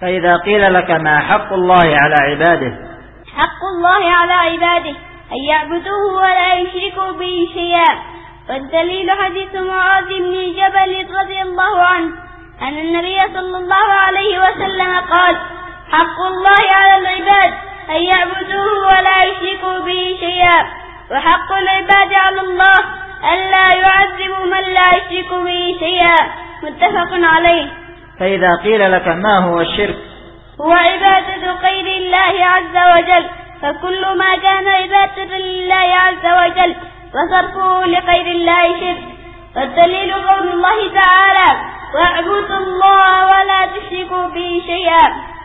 فإذا قيل لك ما حق الله على عباده. حق الله على عباده أن يعبدوه ولا يشركوا به شيئا. والدليل حديث معاذ بن جبل رضي الله عنه أن النبي صلى الله عليه وسلم قال حق الله على العباد أن يعبدوه ولا يشركوا به شيئا. وحق العباد على الله أن لا يعذب من لا يشرك به شيئا. متفق عليه. فإذا قيل لك ما هو الشرك؟ هو عبادة غير الله عز وجل فكل ما كان عبادة لله عز وجل وصرفه لغير الله شرك. والدليل قول الله تعالى واعبدوا الله ولا تشركوا به شيئا.